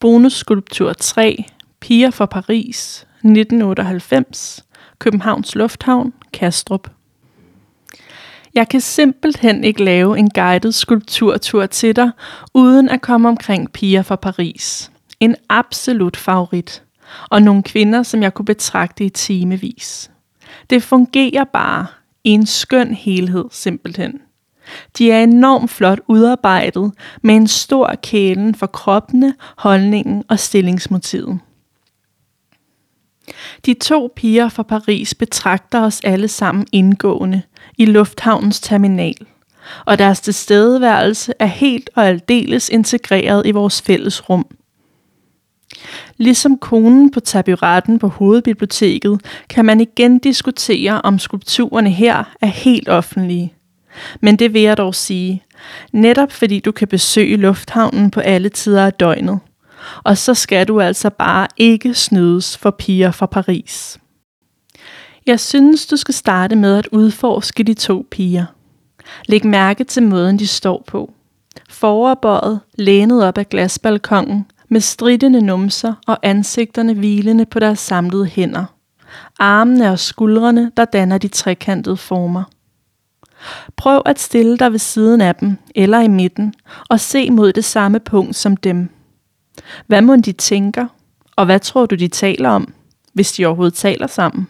Bonusskulptur 3, Piger fra Paris, 1998, Københavns Lufthavn, Kastrup. Jeg kan simpelthen ikke lave en guided skulpturtur til dig, uden at komme omkring piger fra Paris. En absolut favorit. Og nogle kvinder, som jeg kunne betragte i timevis. Det fungerer bare i en skøn helhed simpelthen. De er enormt flot udarbejdet med en stor kælen for kroppene, holdningen og stillingsmotivet. De to piger fra Paris betragter os alle sammen indgående i lufthavnens terminal, og deres tilstedeværelse er helt og aldeles integreret i vores fælles rum. Ligesom konen på taburetten på hovedbiblioteket, kan man igen diskutere, om skulpturerne her er helt offentlige. Men det vil jeg dog sige, netop fordi du kan besøge lufthavnen på alle tider af døgnet. Og så skal du altså bare ikke snydes for piger fra Paris. Jeg synes, du skal starte med at udforske de to piger. Læg mærke til måden, de står på. Foroverbøjet, lænet op ad glasbalkongen, med stridende numser og ansigterne hvilende på deres samlede hænder. Armene og skuldrene, der danner de trekantede former. Prøv at stille dig ved siden af dem, eller i midten, og se mod det samme punkt som dem. Hvad må de tænker, og hvad tror du, de taler om, hvis de overhovedet taler sammen?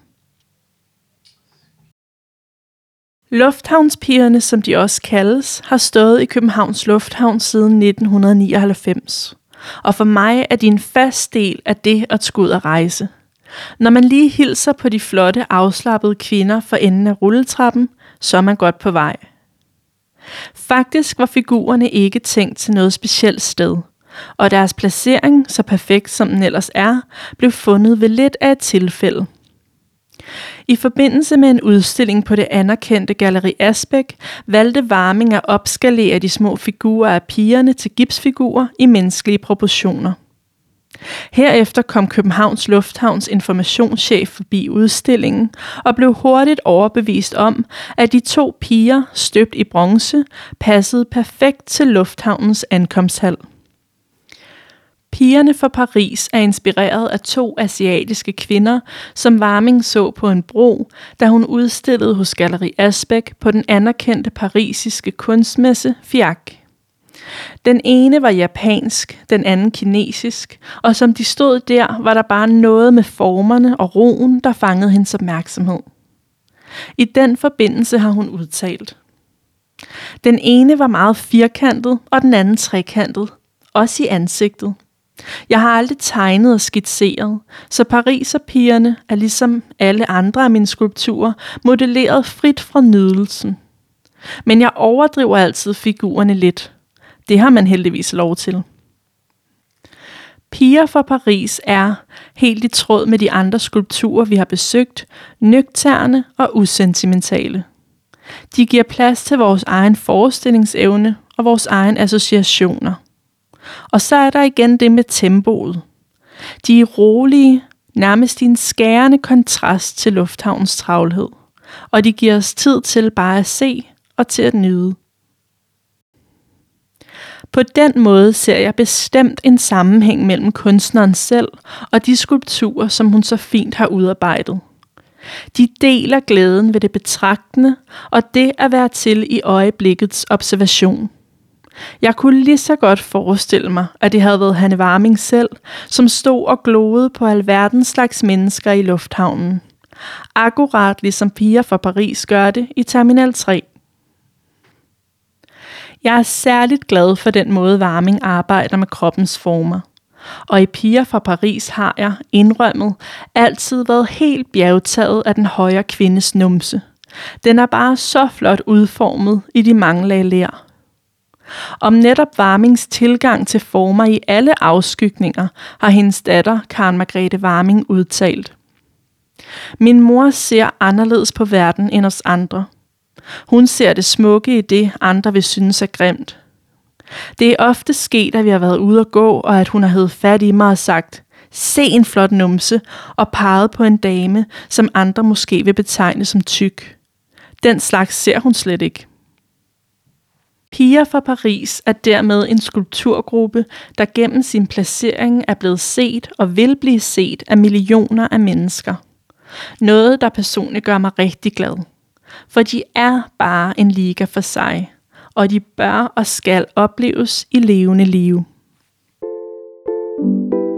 Lufthavnspigerne, som de også kaldes, har stået i Københavns Lufthavn siden 1999. Og for mig er de en fast del af det at skulle ud og rejse. Når man lige hilser på de flotte, afslappede kvinder for enden af rulletrappen, så er man godt på vej. Faktisk var figurerne ikke tænkt til noget specielt sted, og deres placering, så perfekt som den ellers er, blev fundet ved lidt af et tilfælde. I forbindelse med en udstilling på det anerkendte Galleri Asbæk, valgte Warming at opskalere de små figurer af pigerne til gipsfigurer i menneskelige proportioner. Herefter kom Københavns Lufthavns informationschef forbi udstillingen og blev hurtigt overbevist om, at de to piger, støbt i bronze, passede perfekt til lufthavnens ankomsthal. Pigerne fra Paris er inspireret af to asiatiske kvinder, som Warming så på en bro, da hun udstillede hos Galleri Asbæk på den anerkendte parisiske kunstmesse FIAC. Den ene var japansk, den anden kinesisk, og som de stod der, var der bare noget med formerne og roen, der fangede hendes opmærksomhed. I den forbindelse har hun udtalt. Den ene var meget firkantet, og den anden trekantet, også i ansigtet. Jeg har aldrig tegnet og skitseret, så pariserpigerne er ligesom alle andre af mine skulpturer modelleret frit fra nydelsen. Men jeg overdriver altid figurerne lidt. Det har man heldigvis lov til. Piger fra Paris er, helt i tråd med de andre skulpturer, vi har besøgt, nøgterne og usentimentale. De giver plads til vores egen forestillingsevne og vores egen associationer – og så er der igen det med tempoet. De er rolige, nærmest i en skærende kontrast til lufthavnens travlhed. Og de giver os tid til bare at se og til at nyde. På den måde ser jeg bestemt en sammenhæng mellem kunstneren selv og de skulpturer, som hun så fint har udarbejdet. De deler glæden ved det betragtende og det at være til i øjeblikkets observation. Jeg kunne lige så godt forestille mig, at det havde været Hanne Warming selv, som stod og gloede på alverdens slags mennesker i lufthavnen. Akkurat ligesom piger fra Paris gør det i Terminal 3. Jeg er særligt glad for den måde varming arbejder med kroppens former. Og i Piger fra Paris har jeg, indrømmet, altid været helt bjergtaget af den højre kvindes numse. Den er bare så flot udformet i de mange lag lær. Om netop Varmings tilgang til former i alle afskygninger har hendes datter, Karen Margrethe Varming, udtalt. Min mor ser anderledes på verden end os andre. Hun ser det smukke i det, andre vil synes er grimt. Det er ofte sket, at vi har været ude at gå, og at hun har hævet fat i mig og sagt, se en flot numse, og peget på en dame, som andre måske vil betegne som tyk. Den slags ser hun slet ikke. Piger fra Paris er dermed en skulpturgruppe, der gennem sin placering er blevet set og vil blive set af millioner af mennesker. Noget, der personligt gør mig rigtig glad. For de er bare en liga for sig, og de bør og skal opleves i levende liv. thank you